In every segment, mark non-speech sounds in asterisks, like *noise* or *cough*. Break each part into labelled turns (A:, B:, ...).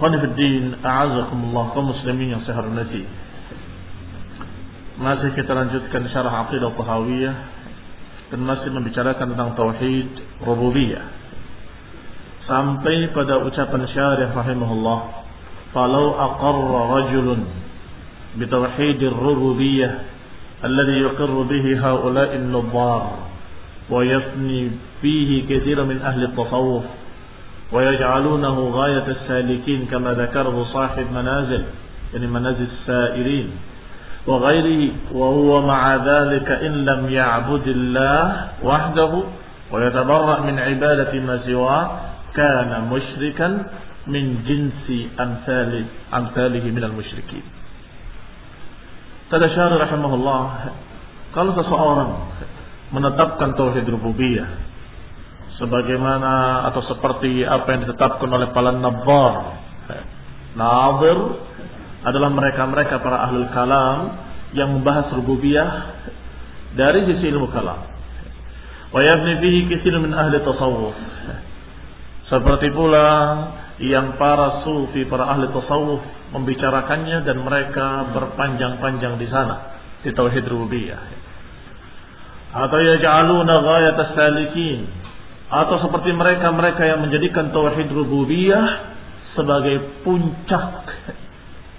A: Khonifuddin, a'azakumullah kaum muslimin yang saya hormati. Masih kita lanjutkan syarah aqidah Tahawiyah dan masih membicarakan tentang tauhid rububiyah. Sampai pada ucapan syarih rahimahullah, "Falau aqarra rajulun bi tauhid ar-rububiyyah alladhi yuqirru bihi haula'i an-nubbar wa yafni fihi katsiran min ahli at-tasawuf ويجعلونه غاية السالكين كما ذكره صاحب منازل يعني منازل السائرين. وغيره وهو مع ذلك إن لم يعبد الله وحده ويتبرأ من عبادة ما سواه كان مشركا من جنس أمثال أمثاله من المشركين. Kata Syari rahimahullah Kalau seseorang menetapkan tauhid rububiyah sebagaimana atau seperti apa yang ditetapkan oleh para nabar. Nazir adalah mereka-mereka para ahli kalam yang membahas rububiyah dari sisi ilmu kalam. Wa yabni fihi katsir min ahli tasawuf. Seperti pula yang para sufi, para ahli tasawuf membicarakannya dan mereka berpanjang-panjang di sana di tauhid rububiyah. Atau yaj'aluna ghayat as-salikin atau seperti mereka-mereka yang menjadikan tauhid rububiyah sebagai puncak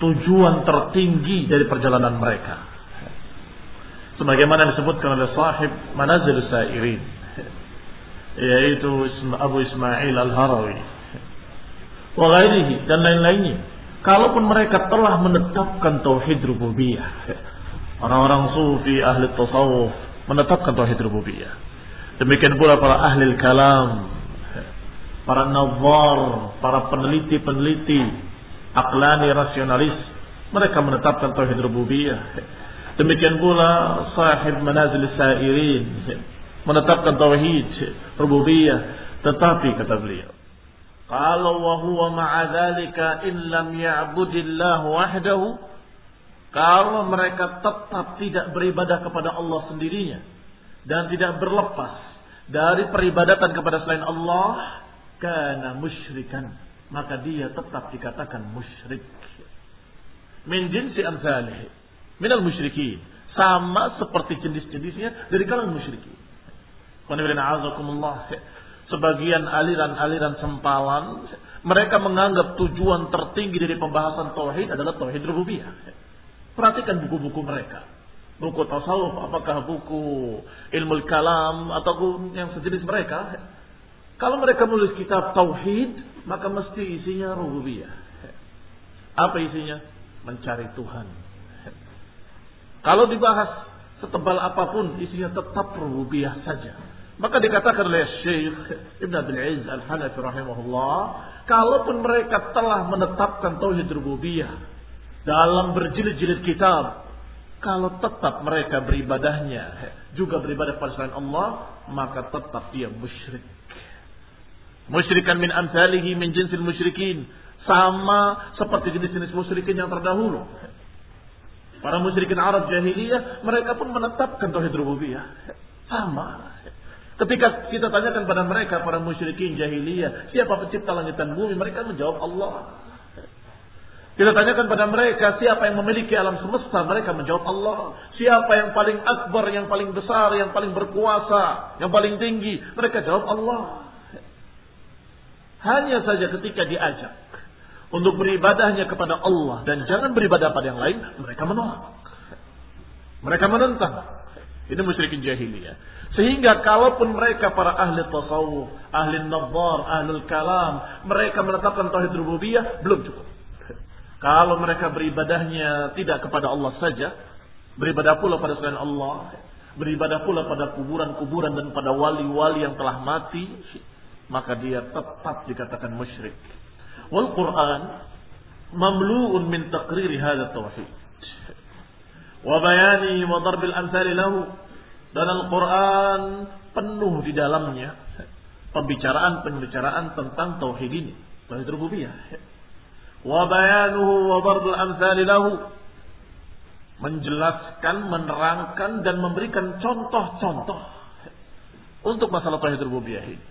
A: tujuan tertinggi dari perjalanan mereka. Sebagaimana disebutkan oleh sahib Manazil Sairin yaitu Abu Ismail Al-Harawi dan lain-lainnya. Kalaupun mereka telah menetapkan tauhid rububiyah, orang-orang sufi ahli tasawuf menetapkan tauhid rububiyah Demikian pula para ahli kalam, para nazar, para peneliti-peneliti, aklani rasionalis, mereka menetapkan tauhid rububiyah. Demikian pula sahib manazil sairin menetapkan tauhid rububiyah, tetapi kata beliau, kalau wa huwa ma'a dzalika in lam ya'budillah wahdahu, kalau mereka tetap tidak beribadah kepada Allah sendirinya dan tidak berlepas dari peribadatan kepada selain Allah karena musyrikan. Maka dia tetap dikatakan musyrik. Min jinsi amsalih minal musyrikin. Sama seperti jenis-jenisnya dari kalangan musyrikin. Sebagian aliran-aliran sempalan mereka menganggap tujuan tertinggi dari pembahasan tauhid adalah tauhid rububiyah. Perhatikan buku-buku mereka buku tasawuf, apakah buku ilmu kalam atau yang sejenis mereka. Kalau mereka menulis kitab tauhid, maka mesti isinya rububiyah. Apa isinya? Mencari Tuhan. Kalau dibahas setebal apa pun isinya tetap rububiyah saja. Maka dikatakan oleh Syekh Ibn Abdul Aziz Al-Hanafi rahimahullah, kalaupun mereka telah menetapkan tauhid rububiyah dalam berjilid-jilid kitab, kalau tetap mereka beribadahnya juga beribadah pada selain Allah, maka tetap dia musyrik. Musyrikan min amsalihi min jinsil musyrikin. Sama seperti jenis-jenis musyrikin yang terdahulu. Para musyrikin Arab jahiliyah, mereka pun menetapkan tauhid rububiyah. Sama. Ketika kita tanyakan pada mereka, para musyrikin jahiliyah, siapa pencipta langit dan bumi? Mereka menjawab Allah. Kita tanyakan pada mereka siapa yang memiliki alam semesta, mereka menjawab Allah. Siapa yang paling akbar, yang paling besar, yang paling berkuasa, yang paling tinggi, mereka jawab Allah. Hanya saja ketika diajak untuk beribadahnya kepada Allah dan jangan beribadah pada yang lain, mereka menolak. Mereka menentang. Ini musyrikin jahiliyah. Sehingga kalaupun mereka para ahli tasawuf, ahli nazar, ahli kalam, mereka menetapkan tauhid rububiyah, belum cukup. Kalau mereka beribadahnya tidak kepada Allah saja, beribadah pula pada selain Allah, beribadah pula pada kuburan-kuburan dan pada wali-wali yang telah mati, maka dia tetap dikatakan musyrik. Wal Quran mamlu'un min taqriri hadha tauhid. Wa bayani wa darbil amsali lahu. Dan Al-Quran penuh di dalamnya pembicaraan-pembicaraan tentang tauhid ini, tauhid rububiyah wa darbul amsali lahu menjelaskan, menerangkan dan memberikan contoh-contoh untuk masalah tauhid rububiyah ini.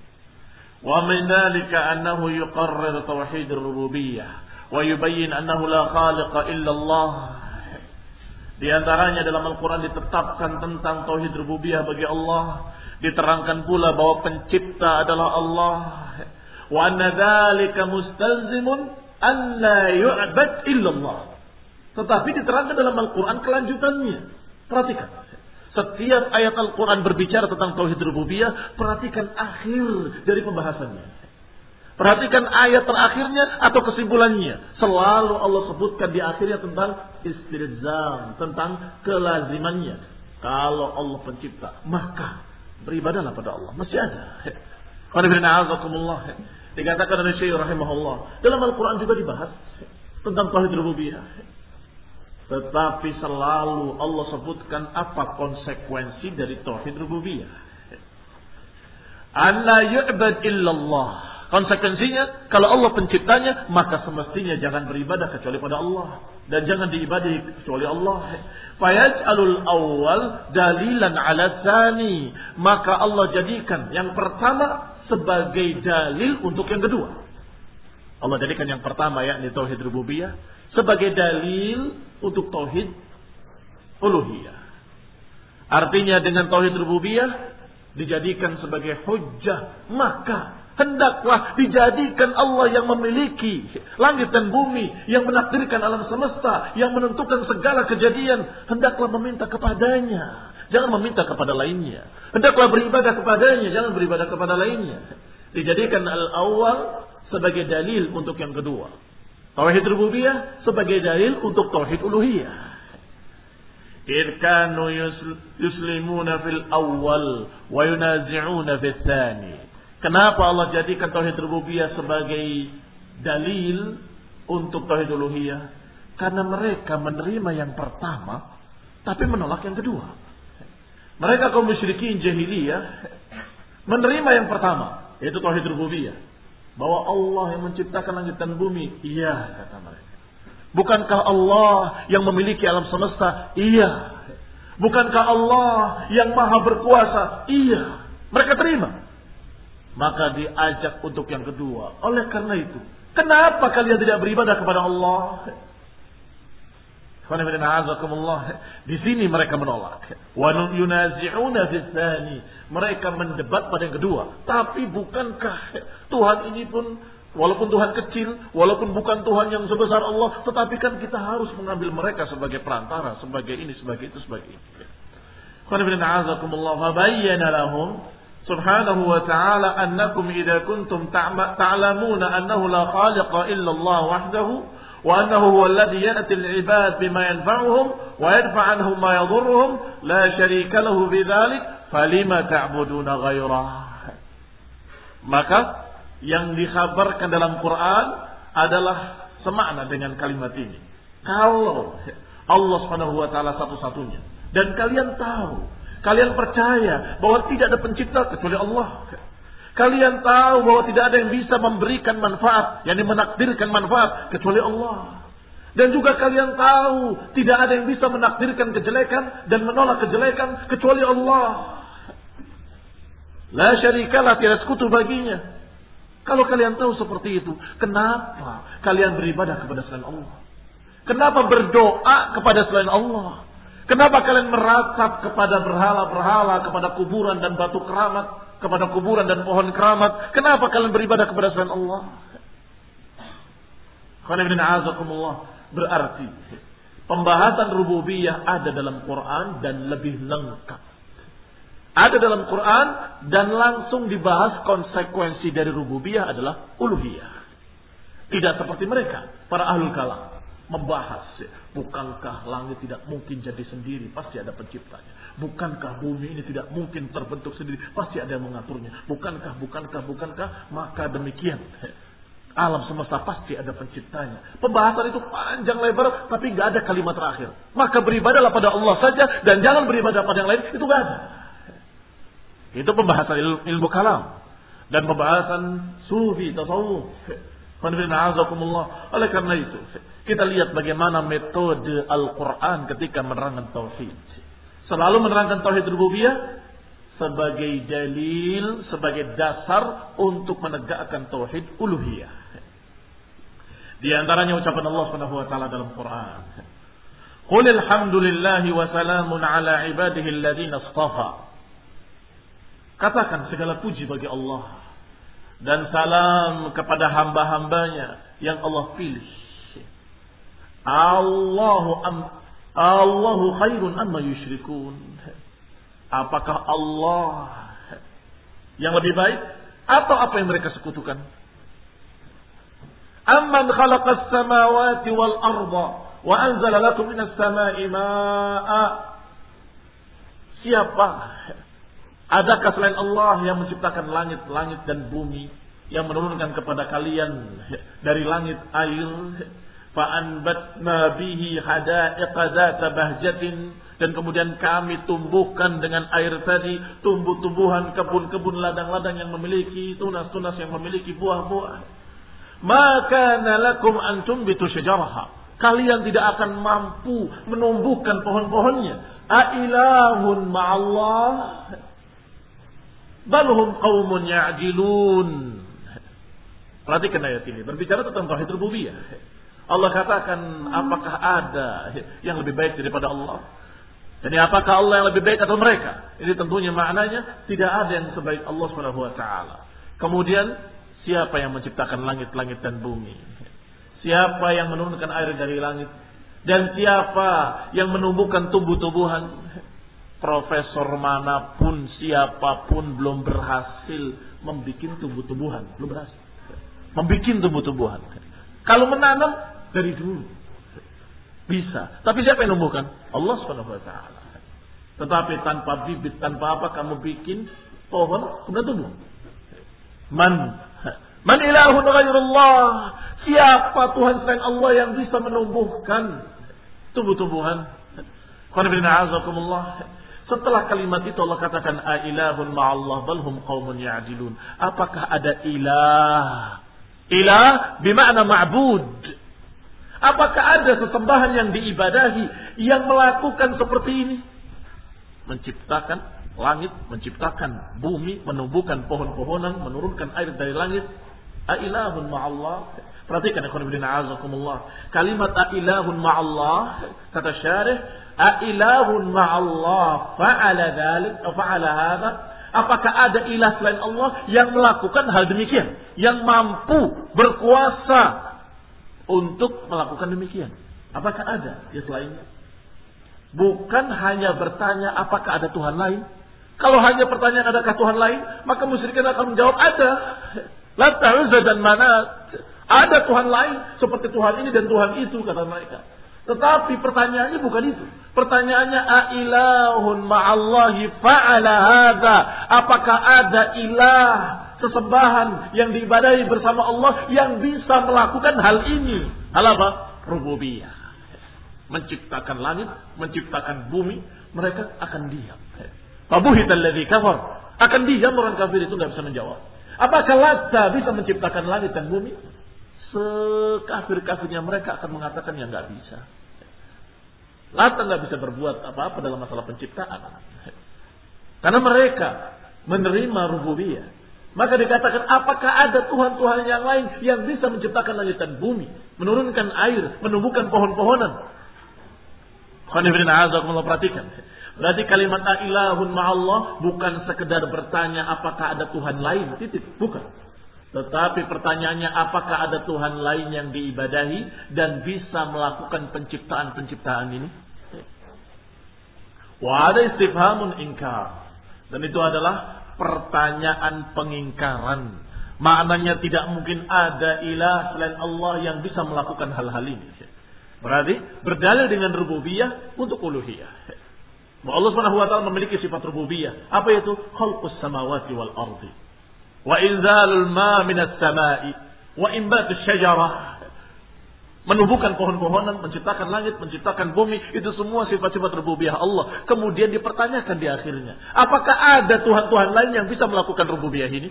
A: Wa min dalika annahu yuqarrir tauhid rububiyah wa yubayyin annahu la khaliqa illa Allah. Di antaranya dalam Al-Quran ditetapkan tentang tauhid rububiyah bagi Allah. Diterangkan pula bahwa pencipta adalah Allah. Wa anna dhalika mustalzimun alla yu'bad illallah. Tetapi diterangkan dalam Al-Quran kelanjutannya. Perhatikan. Setiap ayat Al-Quran berbicara tentang Tauhid Rububiyah, perhatikan akhir dari pembahasannya. Perhatikan ayat terakhirnya atau kesimpulannya. Selalu Allah sebutkan di akhirnya tentang istilzam, tentang kelazimannya. Kalau Allah pencipta, maka beribadahlah pada Allah. Masih ada. Dikatakan oleh Syekh rahimahullah. Dalam Al-Quran juga dibahas tentang tauhid rububiyah. Tetapi selalu Allah sebutkan apa konsekuensi dari tauhid rububiyah. Alla yu'bad illallah. Konsekuensinya, kalau Allah penciptanya, maka semestinya jangan beribadah kecuali pada Allah. Dan jangan diibadahi kecuali Allah. Fayaj'alul awal dalilan ala. Maka Allah jadikan yang pertama sebagai dalil untuk yang kedua. Allah jadikan yang pertama yakni tauhid rububiyah sebagai dalil untuk tauhid uluhiyah. Artinya dengan tauhid rububiyah dijadikan sebagai hujjah, maka hendaklah dijadikan Allah yang memiliki langit dan bumi, yang menakdirkan alam semesta, yang menentukan segala kejadian, hendaklah meminta kepadanya Jangan meminta kepada lainnya. Hendaklah beribadah kepadanya, jangan beribadah kepada lainnya. Dijadikan al-awwal sebagai dalil untuk yang kedua. Tauhid rububiyah sebagai dalil untuk tauhid uluhiyah. Irkanu yuslimuna fil awal wa yunazi'una fil thani. Kenapa Allah jadikan tauhid rububiyah sebagai dalil untuk tauhid uluhiyah? Karena mereka menerima yang pertama tapi menolak yang kedua. Mereka kaum musyrikin jahiliyah menerima yang pertama, yaitu tauhid rububiyah. Bahwa Allah yang menciptakan langit dan bumi. Iya, kata mereka. Bukankah Allah yang memiliki alam semesta? Iya. Bukankah Allah yang maha berkuasa? Iya. Mereka terima. Maka diajak untuk yang kedua. Oleh karena itu, kenapa kalian tidak beribadah kepada Allah? Di sini mereka menolak. Mereka mendebat pada yang kedua. Tapi bukankah Tuhan ini pun walaupun Tuhan kecil, walaupun bukan Tuhan yang sebesar Allah, tetapi kan kita harus mengambil mereka sebagai perantara, sebagai ini, sebagai itu, sebagai itu. Subhanahu wa ta'ala annakum idza kuntum ta'lamuna annahu la khaliqa illa Allah wahdahu وأنه هو الذي يأتي العباد بما ينفعهم ويدفع عنهم ما يضرهم لا شريك له بذلك فلما تعبدون غيره maka yang dikhabarkan dalam Quran adalah semakna dengan kalimat ini kalau Allah Subhanahu wa taala satu-satunya dan kalian tahu kalian percaya bahwa tidak ada pencipta kecuali Allah Kalian tahu bahwa tidak ada yang bisa memberikan manfaat, yang menakdirkan manfaat kecuali Allah. Dan juga kalian tahu tidak ada yang bisa menakdirkan kejelekan dan menolak kejelekan kecuali Allah. La syarikalah tidak sekutu baginya. Kalau kalian tahu seperti itu, kenapa kalian beribadah kepada selain Allah? Kenapa berdoa kepada selain Allah? Kenapa kalian meratap kepada berhala-berhala, kepada kuburan dan batu keramat? Kepada kuburan dan pohon keramat. Kenapa kalian beribadah kepada selain Allah? Berarti pembahasan rububiyah ada dalam Quran dan lebih lengkap. Ada dalam Quran dan langsung dibahas konsekuensi dari rububiyah adalah uluhiyah. Tidak seperti mereka, para ahlul kalam membahas bukankah langit tidak mungkin jadi sendiri pasti ada penciptanya Bukankah bumi ini tidak mungkin terbentuk sendiri? Pasti ada yang mengaturnya. Bukankah, bukankah, bukankah? Maka demikian. Alam semesta pasti ada penciptanya. Pembahasan itu panjang lebar, tapi nggak ada kalimat terakhir. Maka beribadahlah pada Allah saja dan jangan beribadah pada yang lain. Itu nggak ada. Itu pembahasan ilmu, ilmu kalam dan pembahasan sufi tasawuf. Oleh karena itu, kita lihat bagaimana metode Al-Quran ketika menerangkan tauhid selalu menerangkan tauhid rububiyah sebagai dalil, sebagai dasar untuk menegakkan tauhid uluhiyah. Di antaranya ucapan Allah Subhanahu wa taala dalam Quran. Qul alhamdulillahi wa salamun ala ibadihi alladhina istafa. Katakan segala puji bagi Allah dan salam kepada hamba-hambanya yang Allah pilih. Allahu am Allahu khairun amma yusyrikun. Apakah Allah yang lebih baik atau apa yang mereka sekutukan? Amman khalaqas samawati wal arda wa anzala lakum minas sama'i ma'a. Siapa? Adakah selain Allah yang menciptakan langit-langit dan bumi yang menurunkan kepada kalian dari langit air fa'anbatna bihi hada'iqa dzata bahjatin. Dan kemudian kami tumbuhkan dengan air tadi tumbuh-tumbuhan kebun-kebun ladang-ladang yang memiliki tunas-tunas yang memiliki buah-buah maka lakum antum bitu syajaraha. Kalian tidak akan mampu menumbuhkan pohon-pohonnya. Ailahun ma'allah. Balhum qaumun ya'jilun. Perhatikan ayat ini. Berbicara tentang tauhid rububiyah Allah katakan apakah ada yang lebih baik daripada Allah? Jadi apakah Allah yang lebih baik atau mereka? Ini tentunya maknanya tidak ada yang sebaik Allah Subhanahu wa taala. Kemudian siapa yang menciptakan langit-langit dan bumi? Siapa yang menurunkan air dari langit? Dan siapa yang menumbuhkan tumbuh-tumbuhan? Profesor mana pun, siapa pun belum berhasil membuat tumbuh-tumbuhan, belum berhasil. Membuat tumbuh-tumbuhan. Kalau menanam dari dulu. Bisa. Tapi siapa yang numbuhkan? Allah Subhanahu wa taala. Tetapi tanpa bibit, tanpa apa kamu bikin pohon kemudian tumbuh. Man Man ilahun ghairullah. Siapa Tuhan selain Allah yang bisa menumbuhkan tumbuh-tumbuhan? Setelah kalimat itu Allah katakan a ilahun ma'allah balhum qaumun ya'dilun. Apakah ada ilah? Ilah bima'na ma'bud. Apakah ada sesembahan yang diibadahi yang melakukan seperti ini? Menciptakan langit, menciptakan bumi, menumbuhkan pohon-pohonan, menurunkan air dari langit. Ailahun ma'allah. Perhatikan ya azakumullah. Kalimat ailahun ma'allah kata syarih ailahun ma'allah fa'ala dzalik fa'ala hadha Apakah ada ilah selain Allah yang melakukan hal demikian? Yang mampu berkuasa untuk melakukan demikian. Apakah ada ya selainnya? Bukan hanya bertanya apakah ada Tuhan lain. Kalau hanya pertanyaan adakah Tuhan lain, maka musyrikin akan menjawab ada. Lata dan Manat. Ada Tuhan lain seperti Tuhan ini dan Tuhan itu kata mereka. Tetapi pertanyaannya bukan itu. Pertanyaannya ailahun ma'allahi fa'ala hadza. Apakah ada ilah sesembahan yang diibadahi bersama Allah yang bisa melakukan hal ini? Hal apa? Rububiyah. Menciptakan langit, menciptakan bumi, mereka akan diam. Fabuhital ladzi kafar. Akan diam orang kafir itu nggak bisa menjawab. Apakah Lata bisa menciptakan langit dan bumi? Sekafir-kafirnya mereka akan mengatakan yang nggak bisa. Lata nggak bisa berbuat apa-apa dalam masalah penciptaan. Karena mereka menerima rububiyah. Maka dikatakan apakah ada Tuhan-Tuhan yang lain yang bisa menciptakan langit dan bumi. Menurunkan air, menumbuhkan pohon-pohonan. Perhatikan. Berarti kalimat ilahun ma'allah bukan sekedar bertanya apakah ada Tuhan lain. Titik. Bukan. Tetapi pertanyaannya apakah ada Tuhan lain yang diibadahi dan bisa melakukan penciptaan-penciptaan ini? Wa ada istifhamun ingkar. Dan itu adalah pertanyaan pengingkaran. Maknanya tidak mungkin ada ilah selain Allah yang bisa melakukan hal-hal ini. Berarti berdalil dengan rububiyah untuk uluhiyah. Allah Subhanahu wa taala memiliki sifat rububiyah. Apa itu? Khalqus samawati wal ardi. Wa inzalul ma minas samai. Wa imbatus syajarah. Menumbuhkan pohon-pohonan, menciptakan langit, menciptakan bumi. Itu semua sifat-sifat rububiyah Allah. Kemudian dipertanyakan di akhirnya. Apakah ada Tuhan-Tuhan lain yang bisa melakukan rububiyah ini?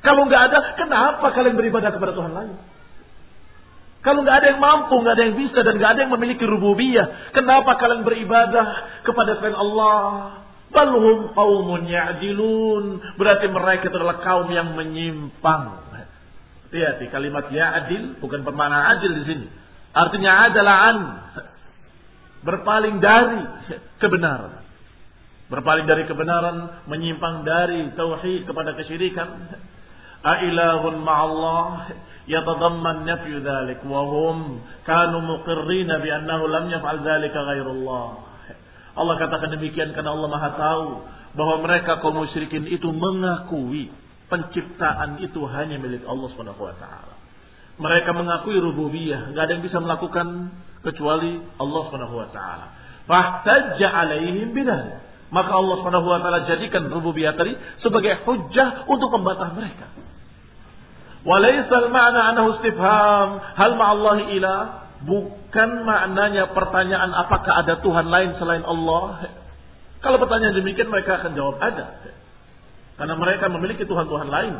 A: Kalau nggak ada, kenapa kalian beribadah kepada Tuhan lain? Kalau nggak ada yang mampu, nggak ada yang bisa, dan nggak ada yang memiliki rububiyah, kenapa kalian beribadah kepada selain Allah? Balhum qaumun ya'dilun. Berarti mereka adalah kaum yang menyimpang. Lihat kalimat ya adil bukan pemana adil di sini. Artinya adalah an berpaling dari kebenaran. Berpaling dari kebenaran, menyimpang dari tauhid kepada kesyirikan. Ailahun ma'allah yatadamman nafyu dhalik wa hum kanu muqirrina bi annahu lam yaf'al dhalika ghairullah. Allah katakan demikian karena Allah Maha tahu bahwa mereka kaum musyrikin itu mengakui penciptaan itu hanya milik Allah Subhanahu wa taala. Mereka mengakui rububiyah, enggak ada yang bisa melakukan kecuali Allah Subhanahu wa taala. Fahtajja alaihim bidah. Maka Allah Subhanahu wa taala jadikan rububiyah tadi sebagai hujjah untuk membantah mereka. Walaisal ma'na anahu istifham hal ma'allahi ilah bukan maknanya pertanyaan apakah ada Tuhan lain selain Allah. Kalau pertanyaan demikian mereka akan jawab ada. Karena mereka memiliki Tuhan-Tuhan lain.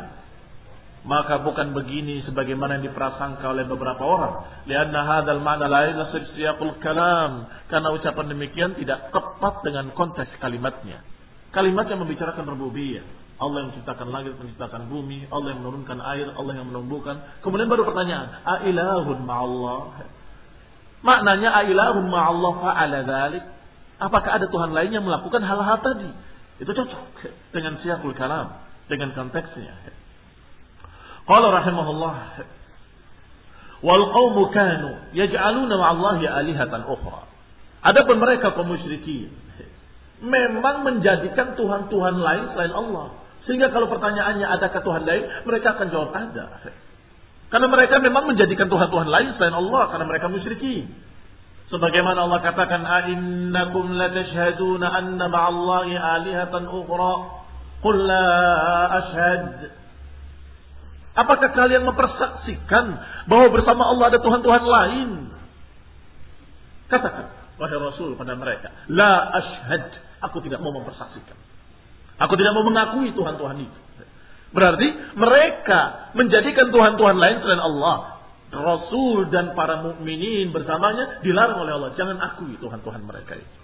A: Maka bukan begini sebagaimana yang diprasangka oleh beberapa orang. Lianna hadal ma'na lain siyaqul kalam. Karena ucapan demikian tidak tepat dengan konteks kalimatnya. Kalimat yang membicarakan rububiyah. Allah yang menciptakan langit, menciptakan bumi, Allah yang menurunkan air, Allah yang menumbuhkan. Kemudian baru pertanyaan, ailahun ma'allah? Maknanya ailahun ma'allah fa'ala dhalik? Apakah ada Tuhan lain yang melakukan hal-hal tadi? Itu cocok dengan siakul kalam, dengan konteksnya. Qala rahimahullah, wal qawmu kanu yaj'aluna ma'allahi alihatan ukhra. Adapun mereka kaum musyrikin memang menjadikan tuhan-tuhan lain selain Allah. Sehingga kalau pertanyaannya adakah Tuhan lain, mereka akan jawab ada. Karena mereka memang menjadikan Tuhan-Tuhan lain selain Allah karena mereka musyriki. Sebagaimana Allah katakan, "A'innakum latashhaduna anna ma'allahi alihatan ukhra?" Qul la ashhad. Apakah kalian mempersaksikan bahwa bersama Allah ada Tuhan-Tuhan lain? Katakan, wahai Rasul pada mereka, la ashhad. Aku tidak mau mempersaksikan. Aku tidak mau mengakui Tuhan-Tuhan itu. Berarti mereka menjadikan Tuhan-Tuhan lain selain Allah. Rasul dan para mukminin bersamanya dilarang oleh Allah. Jangan akui Tuhan-Tuhan mereka itu.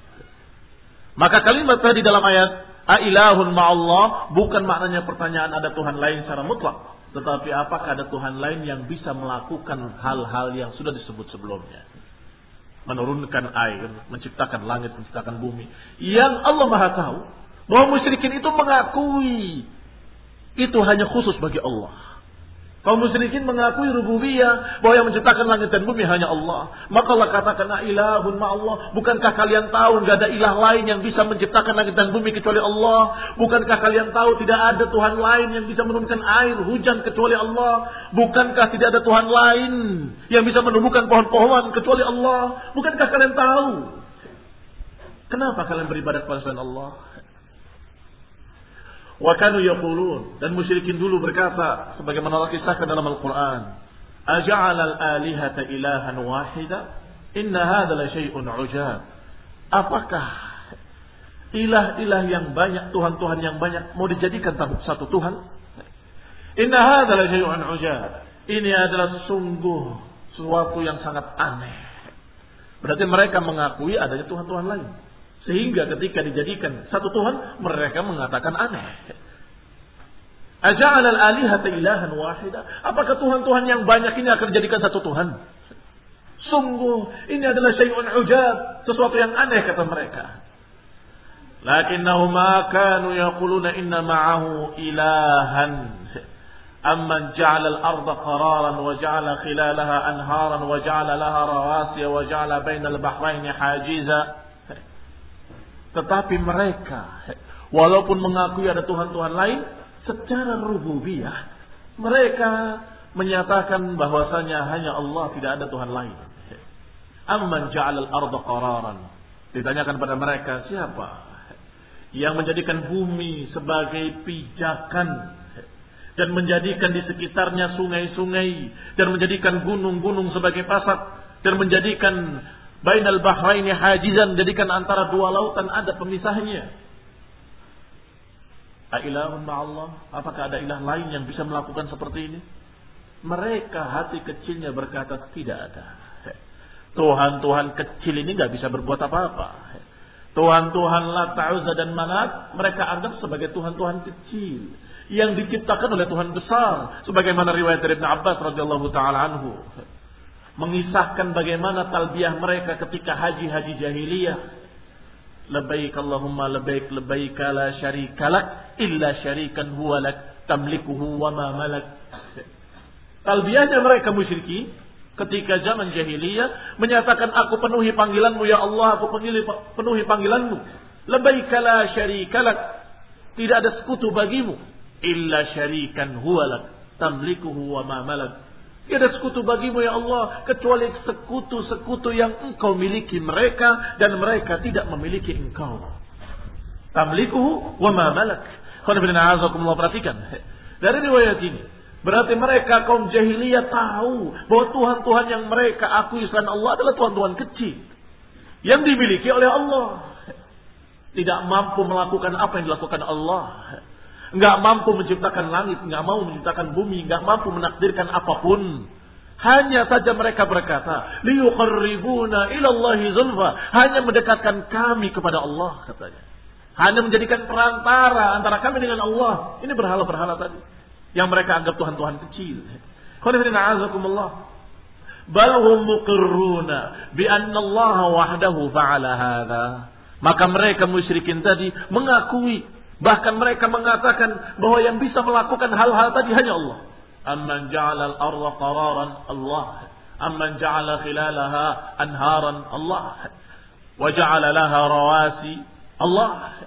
A: Maka kalimat tadi dalam ayat Ailahun ma'allah bukan maknanya pertanyaan ada Tuhan lain secara mutlak. Tetapi apakah ada Tuhan lain yang bisa melakukan hal-hal yang sudah disebut sebelumnya. Menurunkan air, menciptakan langit, menciptakan bumi. Yang Allah maha tahu bahwa musyrikin itu mengakui itu hanya khusus bagi Allah. Kaum musyrikin mengakui rububiyah bahwa yang menciptakan langit dan bumi hanya Allah. Maka Allah katakan ilahun ma Allah. Bukankah kalian tahu nggak ada ilah lain yang bisa menciptakan langit dan bumi kecuali Allah? Bukankah kalian tahu tidak ada Tuhan lain yang bisa menurunkan air hujan kecuali Allah? Bukankah tidak ada Tuhan lain yang bisa menumbuhkan pohon-pohon kecuali Allah? Bukankah kalian tahu? Kenapa kalian beribadah kepada selain Allah? Wa kanu yaqulun dan musyrikin dulu berkata sebagaimana Allah kisahkan dalam Al-Qur'an, "Aja'ala al-alihata ilahan wahida? Inna hadza la syai'un 'ujab." Apakah ilah-ilah yang banyak, tuhan-tuhan yang banyak mau dijadikan satu Tuhan? Inna hadza la syai'un 'ujab. Ini adalah sungguh sesuatu yang sangat aneh. Berarti mereka mengakui adanya tuhan-tuhan lain. Sehingga ketika dijadikan satu Tuhan, mereka mengatakan aneh. Aja'al al-alihata ilahan wahida. Apakah Tuhan-Tuhan yang banyak ini akan dijadikan satu Tuhan? Sungguh, ini adalah syai'un ujab. Sesuatu yang aneh kata mereka. Lakinnahum ma kanu yaquluna inna ma'ahu ilahan. أمن جعل الأرض قرارا وجعل خلالها أنهارا وجعل لها رواسي وجعل بين البحرين حاجزا tetapi mereka, walaupun mengakui ada Tuhan-Tuhan lain, secara rububiyah, mereka menyatakan bahwasanya hanya Allah tidak ada Tuhan lain. Amman ja'alal arda qararan. Ditanyakan pada mereka, siapa yang menjadikan bumi sebagai pijakan dan menjadikan di sekitarnya sungai-sungai dan menjadikan gunung-gunung sebagai pasar dan menjadikan Bainal bahraini hajizan jadikan antara dua lautan ada pemisahnya. Ailahun Allah, apakah ada ilah lain yang bisa melakukan seperti ini? Mereka hati kecilnya berkata tidak ada. Tuhan-Tuhan kecil ini nggak bisa berbuat apa-apa. Tuhan-Tuhan Lata, Uzza dan Manat mereka anggap sebagai Tuhan-Tuhan kecil yang diciptakan oleh Tuhan besar sebagaimana riwayat dari Ibn Abbas radhiyallahu taala anhu mengisahkan bagaimana talbiyah mereka ketika haji-haji jahiliyah. Labbaik Allahumma labbaik labbaik la syarika lak illa syarikan huwa lak tamlikuhu wa ma malak. Talbiyahnya mereka musyriki ketika zaman jahiliyah menyatakan aku penuhi panggilanmu ya Allah, aku penuhi, penuhi panggilanmu. Labbaik la syarika lak. Tidak ada sekutu bagimu illa syarikan huwa lak tamlikuhu wa ma malak Tiada sekutu bagimu ya Allah kecuali sekutu-sekutu yang engkau miliki mereka dan mereka tidak memiliki engkau. Tamlikuhu wa ma malak. Perhatikan. Dari riwayat ini. Berarti mereka kaum jahiliyah tahu bahwa Tuhan-Tuhan yang mereka akui selain Allah adalah Tuhan-Tuhan kecil. Yang dimiliki oleh Allah. Tidak mampu melakukan apa yang dilakukan Allah nggak mampu menciptakan langit, nggak mau menciptakan bumi, nggak mampu menakdirkan apa pun. Hanya saja mereka berkata, liyuqarribuna ilallahi zulfa, hanya mendekatkan kami kepada Allah katanya. Hanya menjadikan perantara antara kami dengan Allah. Ini berhala-berhala tadi yang mereka anggap tuhan-tuhan kecil. Bal hum muqirruna bi Allah wahdahu fa'ala hadha. Maka mereka musyrikin tadi mengakui Bahkan mereka mengatakan bahwa yang bisa melakukan hal-hal tadi hanya Allah. Amman ja'ala al-ardha qararan Allah. Amman ja'ala khilalaha anharan Allah. Wa ja'ala laha rawasi Allah.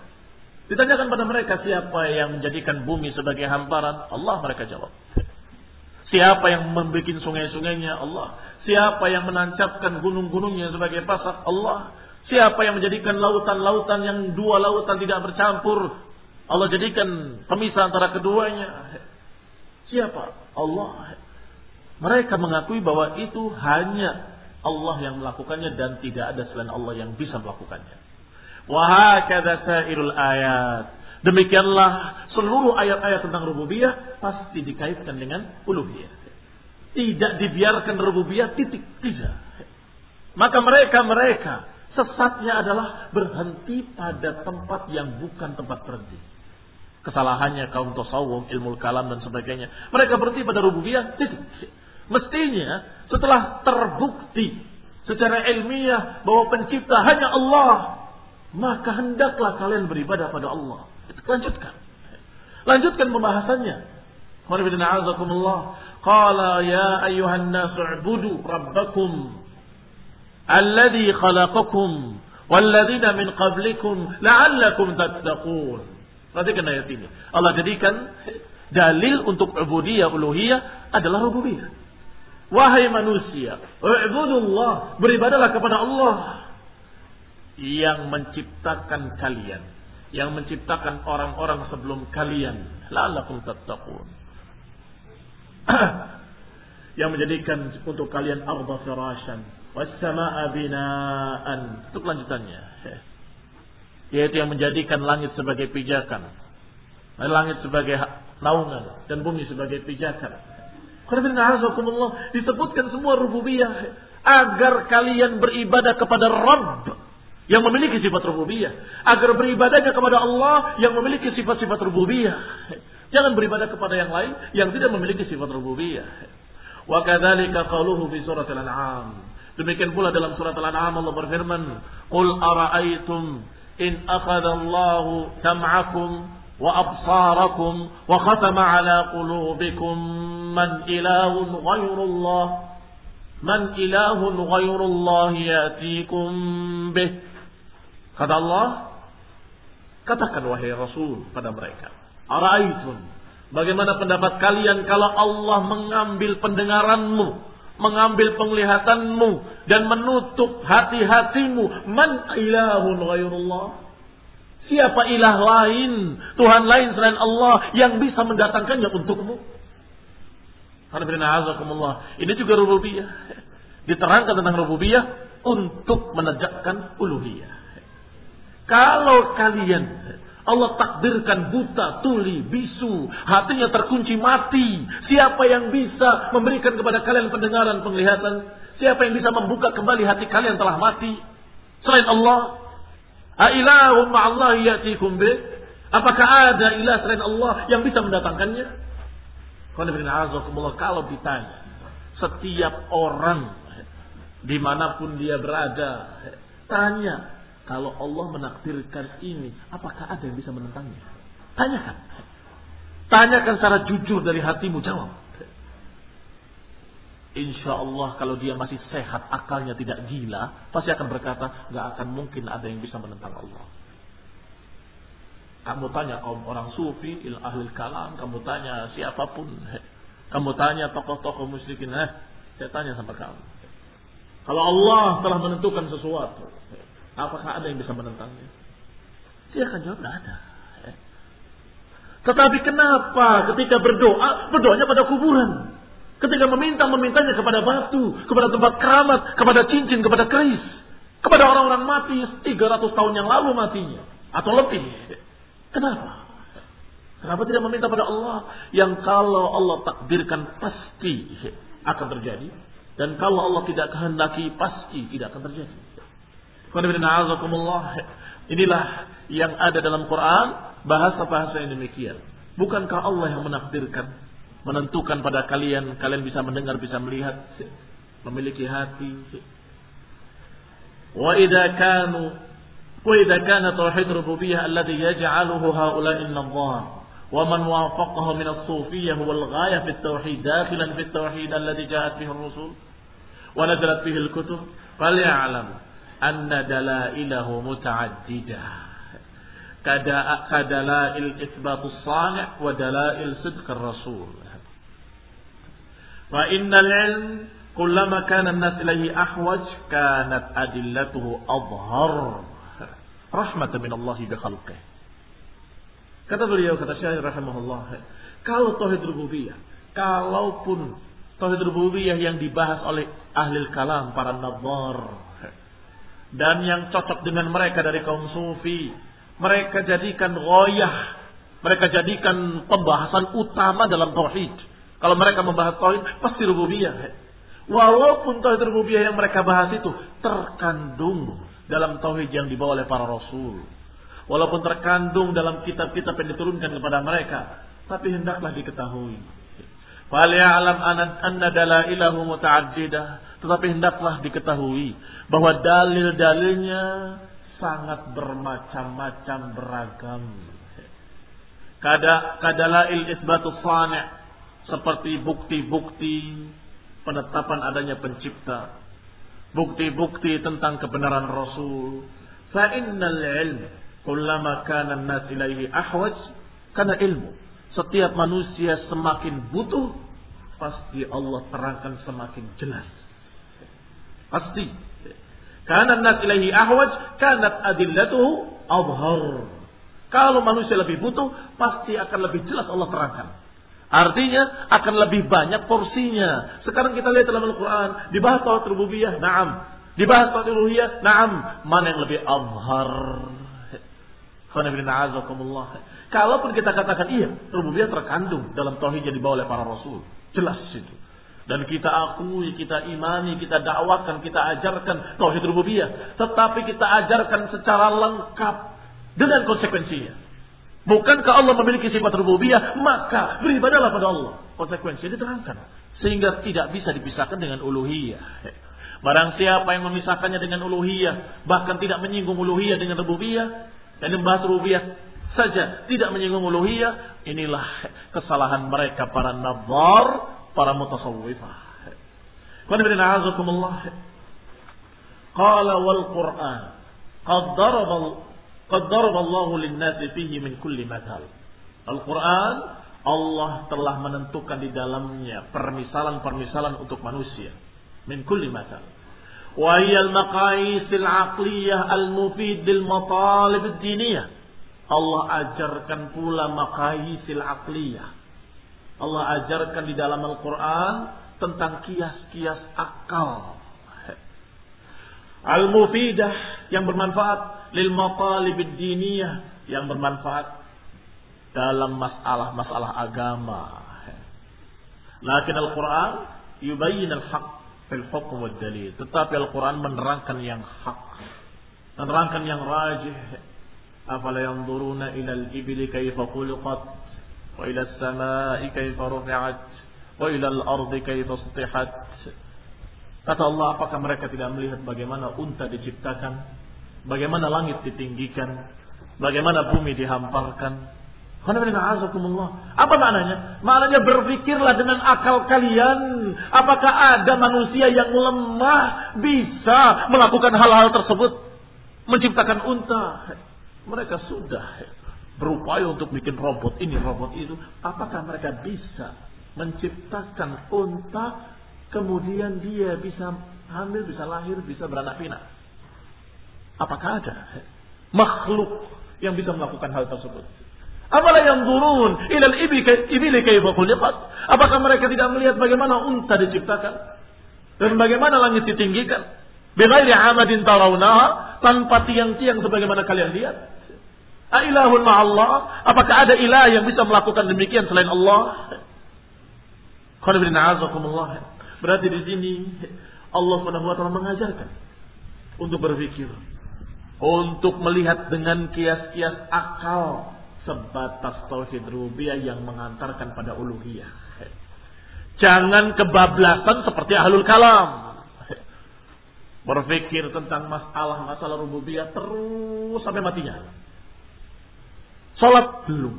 A: Ditanyakan pada mereka siapa yang menjadikan bumi sebagai hamparan? Allah mereka jawab. Siapa yang membuat sungai-sungainya? Allah. Siapa yang menancapkan gunung-gunungnya sebagai pasar? Allah. Siapa yang menjadikan lautan-lautan yang dua lautan tidak bercampur Allah jadikan pemisah antara keduanya. Siapa? Allah. Mereka mengakui bahwa itu hanya Allah yang melakukannya dan tidak ada selain Allah yang bisa melakukannya. Wahakadha sairul ayat. Demikianlah seluruh ayat-ayat tentang rububiyah pasti dikaitkan dengan uluhiyah. Tidak dibiarkan rububiyah titik tidak. Maka mereka-mereka sesatnya adalah berhenti pada tempat yang bukan tempat berhenti kesalahannya kaum tasawuf, ilmu kalam dan sebagainya. Mereka berhenti pada rububiyah. Mestinya setelah terbukti secara ilmiah bahwa pencipta hanya Allah, maka hendaklah kalian beribadah pada Allah. Lanjutkan. Lanjutkan pembahasannya. Qala ya ayuhan nasu ubudu rabbakum alladhi khalaqakum walladzina min qablikum la'allakum tattaqun. Perhatikan ayat ini. Allah jadikan dalil untuk ubudiyah uluhiyah adalah rububiyah. Wahai manusia, ubudullah, beribadalah kepada Allah yang menciptakan kalian, yang menciptakan orang-orang sebelum kalian. La'allakum tattaqun. *clears throat* yang menjadikan untuk kalian arda firasyan was-samaa'a binaan. Itu kelanjutannya. Yaitu yang menjadikan langit sebagai pijakan, langit sebagai naungan dan bumi sebagai pijakan. Disebutkan semua rububiyah agar kalian beribadah kepada Rabb yang memiliki sifat rububiyah, agar beribadahnya kepada Allah yang memiliki sifat-sifat rububiyah. Jangan beribadah kepada yang lain yang tidak memiliki sifat rububiyah. Wa kadzalika qauluhu fi surat al-an'am. Demikian pula dalam surat al-an'am Allah berfirman, "Qul ara'aytum in akhadha Allahu sam'akum wa absarakum wa khatama ala qulubikum man ilahun ghairullah man ilahun ghairullah yatikum bih." Kata Allah, katakan wahai Rasul pada mereka, Araitun. Bagaimana pendapat kalian kalau Allah mengambil pendengaranmu, mengambil penglihatanmu dan menutup hati-hatimu? Man ilahun ghairullah? Siapa ilah lain, Tuhan lain selain Allah yang bisa mendatangkannya untukmu? Ini juga rububiyah. Diterangkan tentang rububiyah untuk menegakkan uluhiyah. Kalau kalian Allah takdirkan buta, tuli, bisu, hatinya terkunci mati. Siapa yang bisa memberikan kepada kalian pendengaran, penglihatan? Siapa yang bisa membuka kembali hati kalian telah mati? Selain Allah. Ailahum ma'allah ya'tikum bih. Apakah ada ilah selain Allah yang bisa mendatangkannya? Kalau ditanya, setiap orang di mana pun dia berada, tanya kalau Allah menakdirkan ini, apakah ada yang bisa menentangnya? Tanyakan. Tanyakan secara jujur dari hatimu, jawab. Insya Allah kalau dia masih sehat, akalnya tidak gila, pasti akan berkata, nggak akan mungkin ada yang bisa menentang Allah. Kamu tanya kaum orang sufi, il ahli kalam, kamu tanya siapa pun, kamu tanya tokoh-tokoh musyrikin, eh, saya tanya sama kamu. Kalau Allah telah menentukan sesuatu, Apakah ada yang bisa menentangnya? Dia akan jawab, tidak ada. Tetapi kenapa ketika berdoa, berdoanya pada kuburan? Ketika meminta, memintanya kepada batu, kepada tempat keramat, kepada cincin, kepada keris. Kepada orang-orang mati 300 tahun yang lalu matinya. Atau lebih. Kenapa? Kenapa tidak meminta pada Allah yang kalau Allah takdirkan pasti akan terjadi dan kalau Allah tidak kehendaki pasti tidak akan terjadi. Inilah yang ada dalam Quran bahasa-bahasa yang demikian. Bukankah Allah yang menakdirkan, menentukan pada kalian, kalian bisa mendengar, bisa melihat, memiliki hati. Wa idza kanu wa idza kana tauhid rububiyyah alladhi yaj'aluhu haula'i an-nadhar wafaqahu min as-sufiyyah huwa al-ghayah fi at-tauhid dakhilan fi at-tauhid alladhi ja'at bihi ar-rusul wa nazalat bihi al-kutub falya'lam anna dalailahu muta'addidah wa dalail sidqir rasul. Wa innal ilm kullama kana an-nas ilayhi ahwaj kanat adillatuhu adhhar rahmatan min Allah bi khalqih. Kata beliau kata syair rahimahullah kalau tauhid rububiyah kalaupun tauhid rububiyah yang dibahas oleh ahli kalam para nadhar dan yang cocok dengan mereka dari kaum sufi. Mereka jadikan goyah. Mereka jadikan pembahasan utama dalam tauhid. Kalau mereka membahas tauhid, pasti rububiyah. Walaupun tauhid rububiyah yang mereka bahas itu terkandung dalam tauhid yang dibawa oleh para rasul. Walaupun terkandung dalam kitab-kitab yang diturunkan kepada mereka. Tapi hendaklah diketahui. Falya'lam anna dalailahu muta'addidah tetapi hendaklah diketahui bahwa dalil-dalilnya sangat bermacam-macam beragam. Kada kadalail isbatu sani' seperti bukti-bukti penetapan adanya pencipta, bukti-bukti tentang kebenaran Rasul. Fa innal ilm kullama kana an-nas ilaihi ahwaj karena ilmu setiap manusia semakin butuh pasti Allah terangkan semakin jelas. Pasti. Karena nas ilaihi ahwaj kanat adillatuhu abhar. Kalau manusia lebih butuh, pasti akan lebih jelas Allah terangkan. Artinya akan lebih banyak porsinya. Sekarang kita lihat dalam Al-Quran. Dibahas tauhid rububiyah, na'am. Dibahas tauhid uluhiyah, na'am. Mana yang lebih abhar? Kalaupun kita katakan iya, rububiyah terkandung dalam tauhid yang dibawa oleh para rasul. Jelas itu. Dan kita akui, kita imani, kita dakwakan, kita ajarkan tauhid rububiyah. Tetapi kita ajarkan secara lengkap dengan konsekuensinya. Bukankah Allah memiliki sifat rububiyah, maka beribadahlah pada Allah. Konsekuensi diterangkan. Sehingga tidak bisa dipisahkan dengan uluhiyah. Barang siapa yang memisahkannya dengan uluhiyah, bahkan tidak menyinggung uluhiyah dengan rububiyah, dan membahas rububiyah saja, tidak menyinggung uluhiyah, inilah kesalahan mereka para nazar, para mutasawwifah. Qala wal Qur'an qad daraba Qad fihi min kulli mathal. Al-Qur'an Allah telah menentukan di dalamnya permisalan-permisalan untuk manusia. Min kulli mathal. Wa hiya al-maqais al-aqliyah al-mufid matalib ad-diniyah. Allah ajarkan pula maqais al-aqliyah. Allah ajarkan di dalam Al-Quran tentang kias-kias akal. Al-mufidah yang bermanfaat lil matalibid diniyah yang bermanfaat dalam masalah-masalah agama. Lakin Al-Quran yubayyin al-haq fil hukm wal dalil. Tetapi Al-Quran menerangkan yang hak. Menerangkan yang rajih. Afala yanzuruna ila al-ibli kayfa khuliqat as-sama'i kayfa rufi'at wa ila al-ardi kayfa sutihat. Kata Allah, apakah mereka tidak melihat bagaimana unta diciptakan Bagaimana langit ditinggikan, bagaimana bumi dihamparkan. Apa maknanya? Maknanya berpikirlah dengan akal kalian. Apakah ada manusia yang lemah bisa melakukan hal-hal tersebut? Menciptakan unta. Mereka sudah berupaya untuk bikin robot ini, robot itu. Apakah mereka bisa menciptakan unta kemudian dia bisa hamil, bisa lahir, bisa beranak pinak? Apakah ada makhluk yang bisa melakukan hal tersebut? Apalah yang turun ilal ibili kaifa? Apakah mereka tidak melihat bagaimana unta diciptakan dan bagaimana langit ditinggikan? Bighairi amadin tarawnaha tanpa tiang-tiang sebagaimana kalian lihat. Ailahun ma'allah? Apakah ada ilah yang bisa melakukan demikian selain Allah? Berarti di sini Allah taala mengajarkan untuk berpikir untuk melihat dengan kias-kias akal sebatas tauhid rububiyah yang mengantarkan pada uluhiyah. Jangan kebablasan seperti ahlul kalam. Berpikir tentang masalah-masalah rububiyah terus sampai matinya. Salat belum.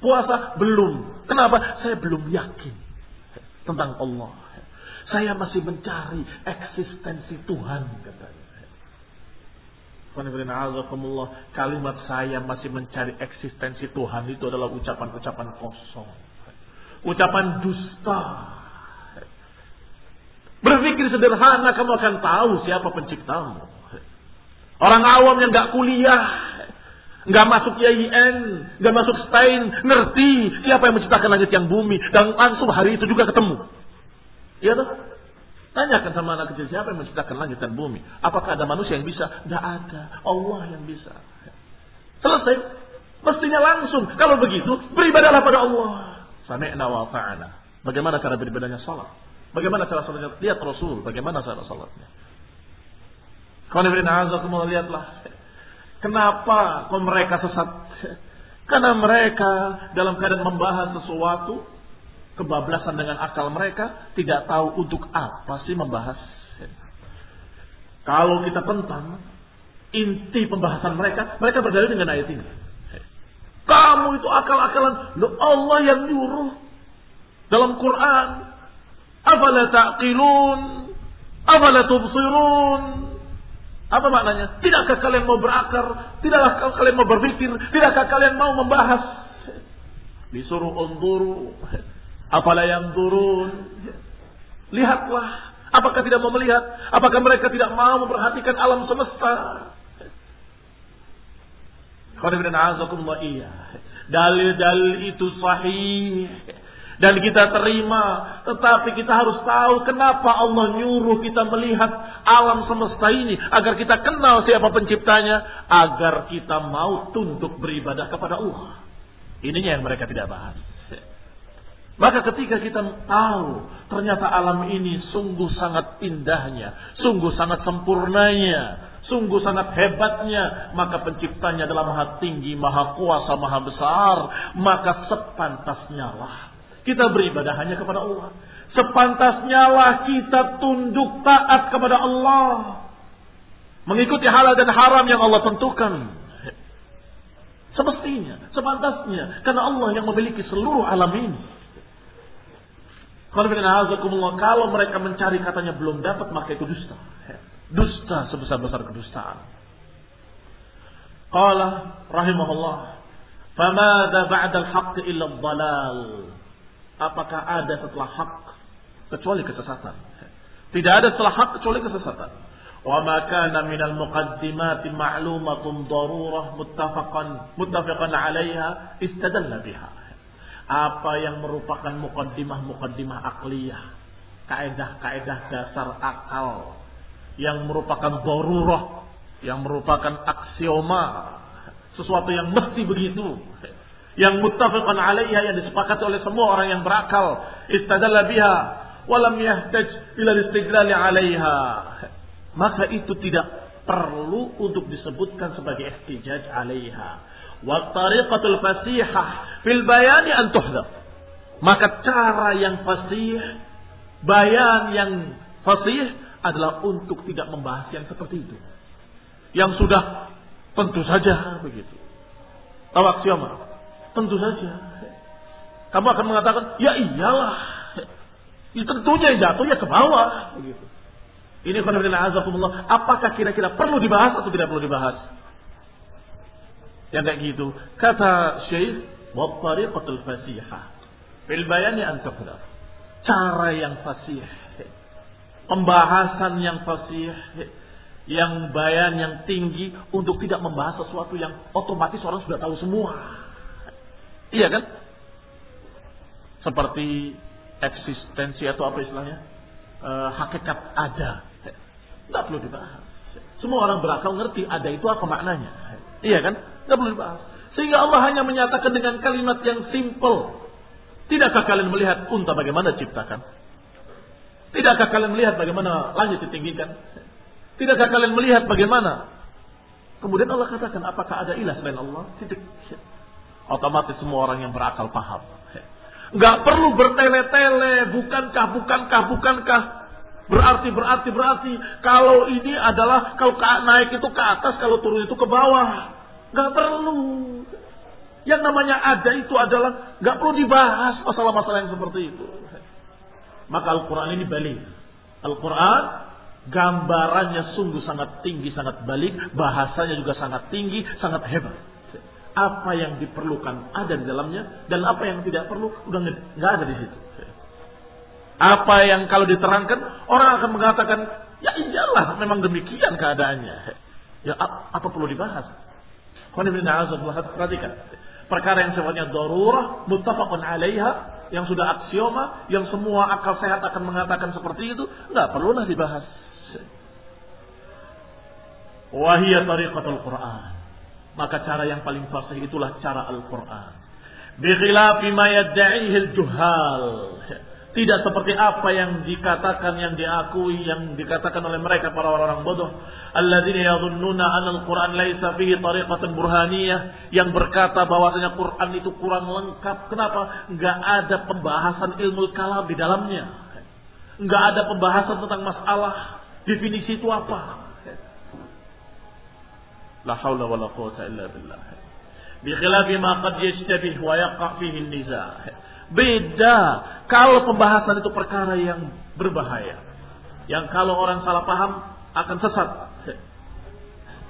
A: Puasa belum. Kenapa? Saya belum yakin tentang Allah. Saya masih mencari eksistensi Tuhan katanya. Kalimat saya masih mencari eksistensi Tuhan itu adalah ucapan-ucapan kosong. Ucapan dusta. Berpikir sederhana kamu akan tahu siapa penciptamu. Orang awam yang gak kuliah, gak masuk IAIN, gak masuk STAIN, ngerti siapa yang menciptakan langit yang bumi dan langsung hari itu juga ketemu. Iya tuh? Tanyakan sama anak kecil siapa yang menciptakan langit dan bumi. Apakah ada manusia yang bisa? Tidak ada. Allah yang bisa. Selesai. Mestinya langsung. Kalau begitu, beribadahlah pada Allah. Sami'na wa fa'ana. Bagaimana cara beribadahnya salat? Bagaimana cara salatnya? Lihat Rasul. Bagaimana cara salatnya? Kalau lihatlah. Kenapa kok mereka sesat? Karena mereka dalam keadaan membahas sesuatu kebablasan dengan akal mereka, tidak tahu untuk apa sih membahas. Kalau kita tentang inti pembahasan mereka, mereka berdalil dengan ayat ini. Kamu itu akal-akalan, lo Allah yang nyuruh. dalam Quran. Afala ta'qilun? Afala tubsirun? Apa maknanya? Tidakkah kalian mau berakar? Tidakkah kalian mau berpikir? Tidakkah kalian mau membahas? Disuruh unduru. Apala yang turun. Lihatlah. Apakah tidak mau melihat? Apakah mereka tidak mau memperhatikan alam semesta? Iya. Dalil-dalil itu sahih dan kita terima. Tetapi kita harus tahu kenapa Allah nyuruh kita melihat alam semesta ini. Agar kita kenal siapa penciptanya. Agar kita mau tunduk beribadah kepada Allah. Ininya yang mereka tidak bahas. Maka ketika kita tahu ternyata alam ini sungguh sangat indahnya, sungguh sangat sempurnanya, sungguh sangat hebatnya, maka penciptanya adalah maha tinggi, maha kuasa, maha besar, maka sepantasnya lah kita beribadah hanya kepada Allah. Sepantasnya lah kita tunduk taat kepada Allah. Mengikuti halal dan haram yang Allah tentukan. Semestinya, sepantasnya. Karena Allah yang memiliki seluruh alam ini. Kalau mereka mencari katanya belum dapat, maka itu dusta. Dusta sebesar-besar kedustaan. Qala rahimahullah. Famada ba'dal haqq illa dhalal. Apakah ada setelah hak kecuali kesesatan? Tidak ada setelah hak kecuali kesesatan. Wa ma kana min al-muqaddimat ma'lumatun darurah muttafaqan muttafaqan 'alaiha istadalla biha. Apa yang merupakan mukaddimah-mukaddimah akliyah, kaidah-kaidah dasar akal yang merupakan darurah, yang merupakan aksioma, sesuatu yang mesti begitu yang muttafaqan alaiha yang disepakati oleh semua orang yang berakal. Istadalla biha walam yahtaj ila istidlal alaiha. Maka itu tidak perlu untuk disebutkan sebagai ihtijaj alaiha. Wa tariqatul fasihah fil bayani an tuhdhaf maka cara yang fasih bayan yang fasih adalah untuk tidak membahas yang seperti itu. Yang sudah tentu saja begitu. Tahu aksioma Tentu saja. Kamu akan mengatakan, ya iyalah. Ya, tentunya jatuhnya ke bawah. Begitu. Ini azakumullah. Apakah kira-kira perlu dibahas atau tidak perlu dibahas? Yang kayak gitu. Kata Syekh, wa tariqatul fasihah. Fil bayani an Cara yang fasih. Pembahasan yang fasih. Yang bayan yang tinggi untuk tidak membahas sesuatu yang otomatis orang sudah tahu semua. Iya kan? Seperti eksistensi atau apa istilahnya? E, hakikat ada. Tidak perlu dibahas. Semua orang berakal ngerti ada itu apa maknanya. Iya kan? Tidak perlu dibahas. Sehingga Allah hanya menyatakan dengan kalimat yang simple. Tidakkah kalian melihat unta bagaimana ciptakan? Tidakkah kalian melihat bagaimana langit ditinggikan? Tidakkah kalian melihat bagaimana? Kemudian Allah katakan, apakah ada ilah selain Allah? Titik. Otomatis semua orang yang berakal paham. Gak perlu bertele-tele, bukankah, bukankah, bukankah. Berarti, berarti, berarti. Kalau ini adalah, kalau naik itu ke atas, kalau turun itu ke bawah. Gak perlu. Yang namanya ada itu adalah, gak perlu dibahas masalah-masalah yang seperti itu. Maka Al-Quran ini balik. Al-Quran gambarannya sungguh sangat tinggi, sangat balik. Bahasanya juga sangat tinggi, sangat hebat apa yang diperlukan ada di dalamnya dan apa yang tidak perlu udah nggak ada di situ. Apa yang kalau diterangkan orang akan mengatakan ya iyalah memang demikian keadaannya. Ya apa perlu dibahas? Perhatikan. Perkara yang sifatnya darurah, muttafaqun alaiha, yang sudah aksioma, yang semua akal sehat akan mengatakan seperti itu, nggak perlulah dibahas. Wahia tariqatul Quran. Maka cara yang paling fasih itulah cara Al-Quran. Bikhilafi ma yadda'ihi juhal Tidak seperti apa yang dikatakan, yang diakui, yang dikatakan oleh mereka para orang-orang bodoh. Alladzina yadhunnuna anna al-Quran laisa fihi tariqatan burhaniyah. Yang berkata bahwasanya Quran itu kurang lengkap. Kenapa? Enggak ada pembahasan ilmu kalam di dalamnya. Enggak ada pembahasan tentang masalah. Definisi itu apa? La haula wa la quwata illa billah. Bikhilafi ma qad yashtabih wa yaqa fihi niza. Beda kalau pembahasan itu perkara yang berbahaya. Yang kalau orang salah paham akan sesat.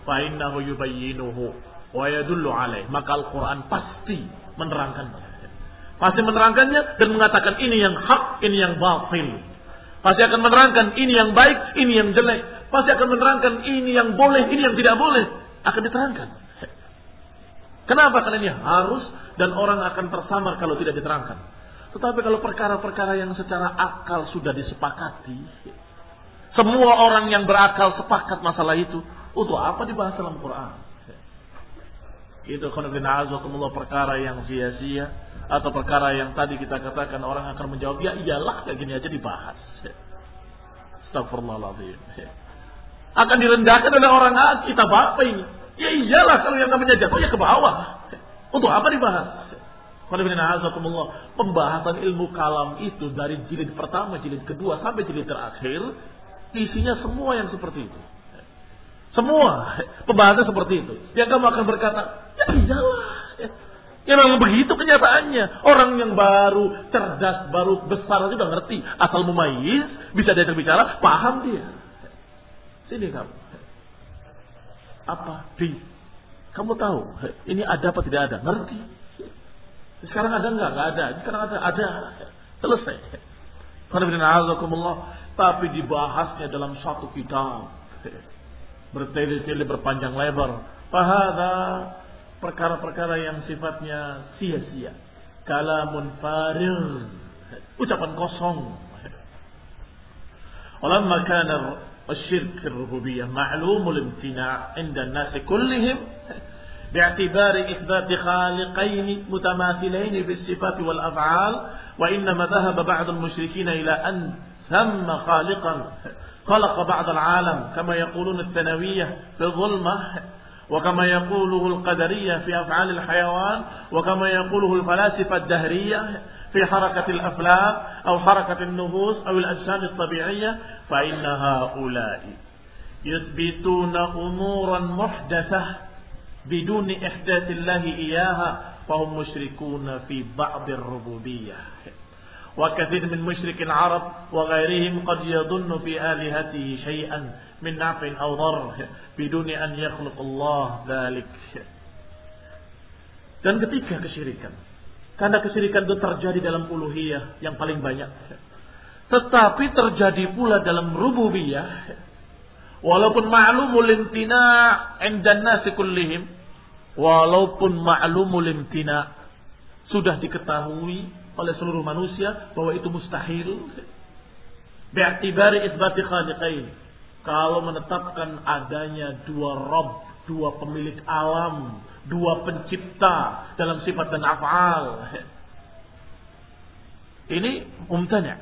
A: Fa'innahu yubayyinuhu wa yadullu alaih. Maka Al-Quran pasti menerangkannya. Pasti menerangkannya dan mengatakan ini yang hak, ini yang batil. Pasti akan menerangkan ini yang baik, ini yang jelek. Pasti akan menerangkan ini yang boleh, ini yang tidak boleh. Akan diterangkan. Kenapa? Karena ini harus dan orang akan tersamar kalau tidak diterangkan. Tetapi kalau perkara-perkara yang secara akal sudah disepakati, semua orang yang berakal sepakat masalah itu, untuk apa dibahas dalam Quran? Itu khonibina perkara yang sia-sia atau perkara yang tadi kita katakan orang akan menjawab ya iyalah kayak gini aja dibahas. Astagfirullahaladzim. Akan direndahkan oleh orang ah, kita apa ini? Ya iyalah kalau yang namanya jatuh ya ke bawah. Untuk apa dibahas? Pembahasan ilmu kalam itu dari jilid pertama, jilid kedua sampai jilid terakhir isinya semua yang seperti itu. Semua pembahasan seperti itu. Yang kamu akan berkata, ya iyalah. Ya memang begitu kenyataannya. Orang yang baru cerdas, baru besar aja udah ngerti. Asal memayis, bisa dia bicara, paham dia. Sini kamu. Apa? di Kamu tahu, ini ada apa tidak ada? Ngerti. Sekarang ada enggak? Enggak ada. Sekarang ada. Ada. Selesai. Tapi dibahasnya dalam satu kitab. Bertele-tele berpanjang lebar. Fahada perkara-perkara yang sifatnya sia-sia. Kalamun farir. Ucapan kosong. Walamma kana الشرك في الربوبية معلوم الامتناع عند الناس كلهم باعتبار إثبات خالقين متماثلين في الصفات والأفعال وإنما ذهب بعض المشركين إلى أن ثم خالقا. خلق بعض العالم كما يقولون الثانوية في الظلمة وكما يقوله القدرية في أفعال الحيوان وكما يقوله الفلاسفة الدهرية. في حركة الأفلاك أو حركة النفوس أو الأجسام الطبيعية فإن هؤلاء يثبتون أمورا محدثة بدون إحداث الله إياها فهم مشركون في بعض الربوبية. وكثير من مشرك العرب وغيرهم قد يظن في آلهته شيئا من نفع أو ضر بدون أن يخلق الله ذلك. dan ketiga kesyirikan karena kesyirikan itu terjadi dalam uluhiyah yang paling banyak. Tetapi terjadi pula dalam rububiyah. Walaupun ma'lumul intina indan nasi kullihim walaupun ma'lumul imtina sudah diketahui oleh seluruh manusia bahwa itu mustahil. Bi'tibari isbati khaliqain. Kalau menetapkan adanya dua rob dua pemilik alam dua pencipta dalam sifat dan af'al ini umtanya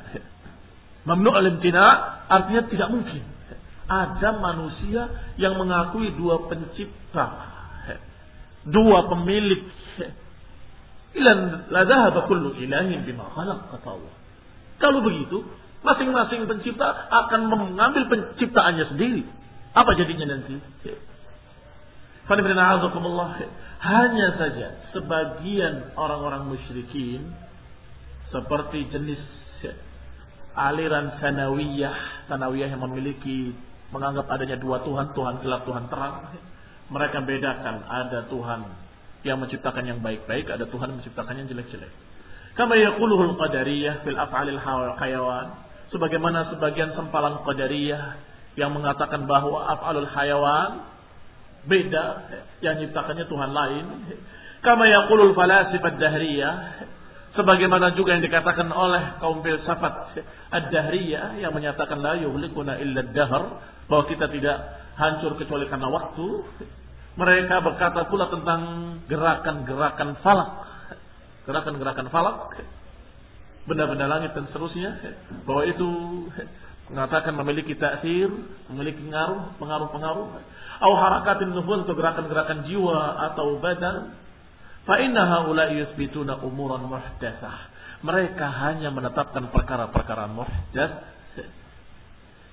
A: mamnu al-imtina artinya tidak mungkin ada manusia yang mengakui dua pencipta dua pemilik ilan la kullu ilahin bima khalaq kata Allah. Kalau begitu, masing-masing pencipta akan mengambil penciptaannya sendiri. Apa jadinya nanti? Hanya saja sebagian orang-orang musyrikin seperti jenis aliran sanawiyah, sanawiyah yang memiliki menganggap adanya dua Tuhan, Tuhan gelap, Tuhan terang mereka bedakan ada Tuhan yang menciptakan yang baik-baik, ada Tuhan yang menciptakan yang jelek-jelek. Kama yaquluhul qadariyah fil af'alil hayawan. Sebagaimana sebagian sempalan qadariyah yang mengatakan bahwa af'alul hayawan beda, yang menciptakannya Tuhan lain. Kama yaqulul falasifat dahriyah. Sebagaimana juga yang dikatakan oleh kaum filsafat ad-dahriyah yang menyatakan la yuhlikuna illa dahr bahwa kita tidak hancur kecuali karena waktu. Mereka berkata pula tentang gerakan-gerakan falak. Gerakan-gerakan falak. Benda-benda langit dan seterusnya. Bahwa itu mengatakan memiliki taksir, memiliki pengaruh, pengaruh-pengaruh. Au harakatin nufus atau gerakan-gerakan jiwa atau badan. Fa inna haula'i yuthbituna umuran muhdatsah. Mereka hanya menetapkan perkara-perkara muhdatsah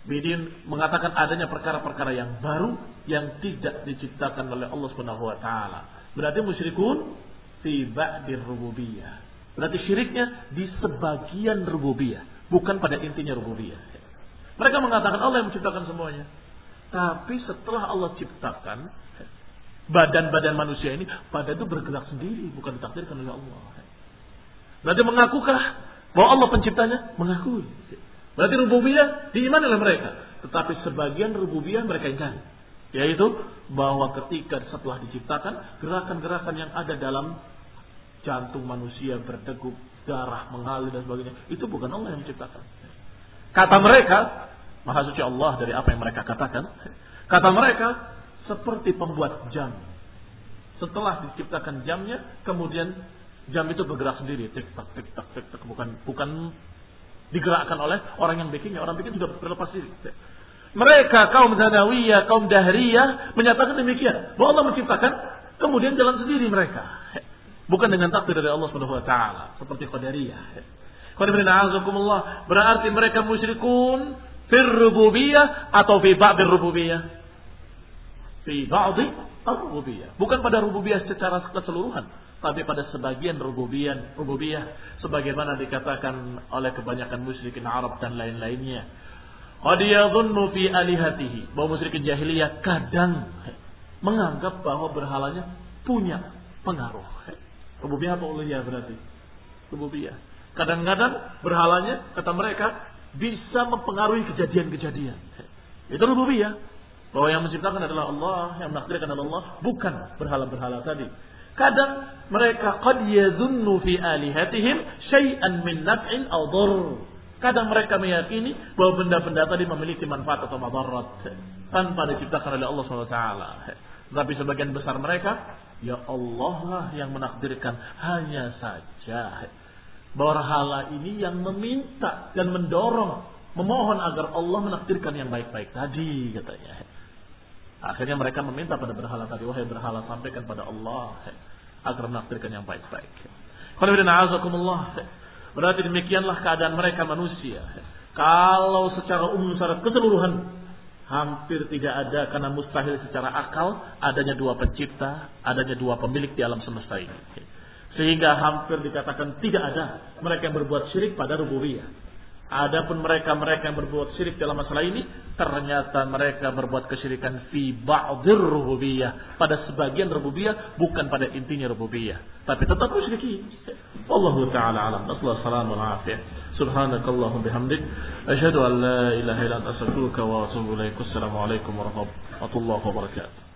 A: Bidin mengatakan adanya perkara-perkara yang baru yang tidak diciptakan oleh Allah Subhanahu wa taala. Berarti musyrikun fi ba'dir rububiyah. Berarti syiriknya di sebagian rububiyah, bukan pada intinya rububiyah. Mereka mengatakan Allah yang menciptakan semuanya. Tapi setelah Allah ciptakan badan-badan manusia ini, badan itu bergerak sendiri, bukan ditakdirkan oleh Allah. Berarti mengakukah bahwa Allah penciptanya? Mengakui. Berarti rububiyah diimani oleh mereka. Tetapi sebagian rububiyah mereka ingkari. Yaitu bahwa ketika setelah diciptakan gerakan-gerakan yang ada dalam jantung manusia berdegup, darah mengalir dan sebagainya, itu bukan Allah yang menciptakan. Kata mereka, Maha suci Allah dari apa yang mereka katakan. Kata mereka, seperti pembuat jam. Setelah diciptakan jamnya, kemudian jam itu bergerak sendiri, tik tak tik tak tik tak bukan bukan digerakkan oleh orang yang bikinnya. Orang bikin sudah berlepas diri. Mereka kaum Zanawiyah, kaum Dahriyah menyatakan demikian. Bahwa Allah menciptakan, kemudian jalan sendiri mereka. Bukan dengan takdir dari Allah Subhanahu wa taala, seperti Qadariyah. Qadariyah berarti mereka musyrikun fir rububiyah atau fi ba'dir rububiyah? Fi ba'di rububiyah. Bukan pada rububiyah secara keseluruhan, tapi pada sebagian rububiyah, rububiyah sebagaimana dikatakan oleh kebanyakan musyrikin Arab dan lain-lainnya Qad yadhunnu fi alihatihi. Bahwa musyrik jahiliyah kadang menganggap bahwa berhalanya punya pengaruh. Rububiyah apa uluhiyah berarti? Rububiyah. Kadang-kadang berhalanya kata mereka bisa mempengaruhi kejadian-kejadian. Itu rububiyah. Bahwa yang menciptakan adalah Allah, yang menakdirkan adalah Allah, bukan berhala-berhala tadi. Kadang mereka qad yadhunnu fi alihatihim syai'an min naf'in aw. Kadang mereka meyakini bahwa benda-benda tadi memiliki manfaat atau madarat tanpa diciptakan oleh Allah SWT. Tapi sebagian besar mereka, ya Allah lah yang menakdirkan hanya saja. Berhala ini yang meminta dan mendorong, memohon agar Allah menakdirkan yang baik-baik tadi katanya. Akhirnya mereka meminta pada berhala tadi, wahai berhala sampaikan pada Allah agar menakdirkan yang baik-baik. Berarti demikianlah keadaan mereka manusia. Kalau secara umum, secara keseluruhan, hampir tidak ada karena mustahil secara akal adanya dua pencipta, adanya dua pemilik di alam semesta ini. Sehingga hampir dikatakan tidak ada mereka yang berbuat syirik pada rububiyah. Adapun mereka-mereka yang berbuat syirik dalam masalah ini, ternyata mereka berbuat kesyirikan fi ba'dir rububiyah. Pada sebagian rububiyah, bukan pada intinya rububiyah. Tapi tetap musyrikin. Wallahu ta'ala alam. Assalamualaikum warahmatullahi wabarakatuh. Subhanakallahum bihamdik. Asyhadu an la ilaha illa anta astaghfiruka wa atubu ilaik. Assalamualaikum warahmatullahi wabarakatuh.